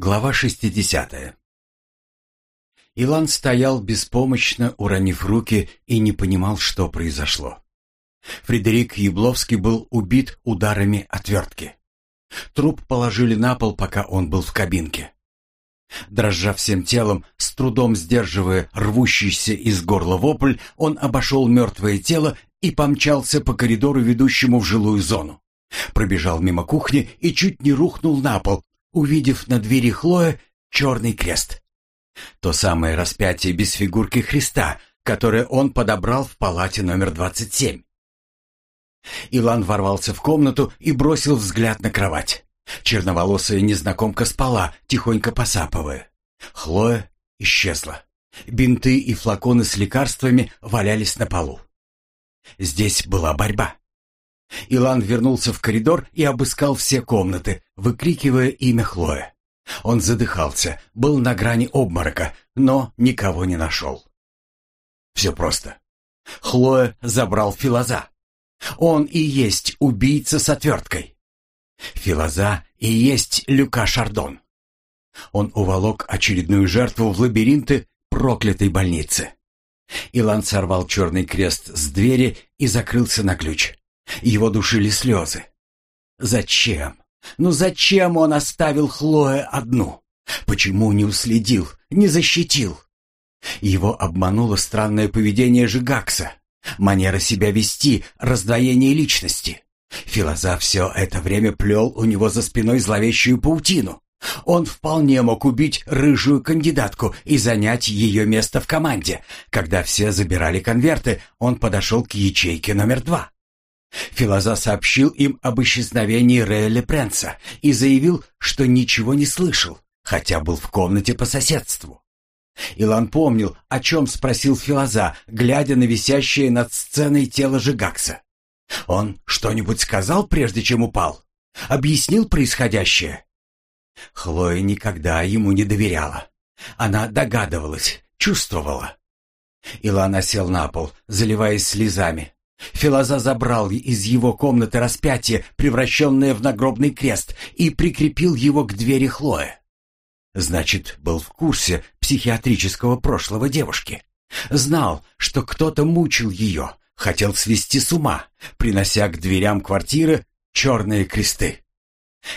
Глава 60. Илан стоял беспомощно, уронив руки, и не понимал, что произошло. Фредерик Ябловский был убит ударами отвертки. Труп положили на пол, пока он был в кабинке. Дрожа всем телом, с трудом сдерживая рвущийся из горла вопль, он обошел мертвое тело и помчался по коридору, ведущему в жилую зону. Пробежал мимо кухни и чуть не рухнул на пол, увидев на двери Хлоя черный крест. То самое распятие без фигурки Христа, которое он подобрал в палате номер 27. Илан ворвался в комнату и бросил взгляд на кровать. Черноволосая незнакомка спала, тихонько посапывая. Хлоя исчезла. Бинты и флаконы с лекарствами валялись на полу. Здесь была борьба. Илан вернулся в коридор и обыскал все комнаты, выкрикивая имя Хлоя. Он задыхался, был на грани обморока, но никого не нашел. Все просто. Хлоя забрал Филоза. Он и есть убийца с отверткой. Филоза и есть Люка Шардон. Он уволок очередную жертву в лабиринты проклятой больницы. Илан сорвал черный крест с двери и закрылся на ключ. Его душили слезы. Зачем? Ну зачем он оставил Хлоя одну? Почему не уследил, не защитил? Его обмануло странное поведение Жигакса, манера себя вести, раздвоение личности. Филозоф все это время плел у него за спиной зловещую паутину. Он вполне мог убить рыжую кандидатку и занять ее место в команде. Когда все забирали конверты, он подошел к ячейке номер два. Филоза сообщил им об исчезновении Реэля Пренса и заявил, что ничего не слышал, хотя был в комнате по соседству. Илан помнил, о чем спросил Филоза, глядя на висящее над сценой тело Жигакса. Он что-нибудь сказал, прежде чем упал? Объяснил происходящее? Хлоя никогда ему не доверяла. Она догадывалась, чувствовала. Илан сел на пол, заливаясь слезами. Филоза забрал из его комнаты распятие, превращенное в нагробный крест, и прикрепил его к двери Хлоя. Значит, был в курсе психиатрического прошлого девушки. Знал, что кто-то мучил ее, хотел свести с ума, принося к дверям квартиры черные кресты.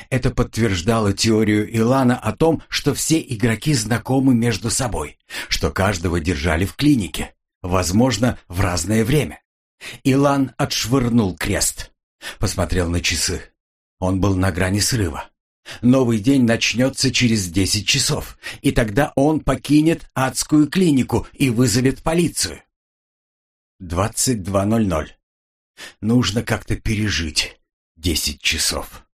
Это подтверждало теорию Илана о том, что все игроки знакомы между собой, что каждого держали в клинике, возможно, в разное время. Илан отшвырнул крест. Посмотрел на часы. Он был на грани срыва. Новый день начнется через десять часов, и тогда он покинет адскую клинику и вызовет полицию. Двадцать два ноль ноль. Нужно как-то пережить десять часов.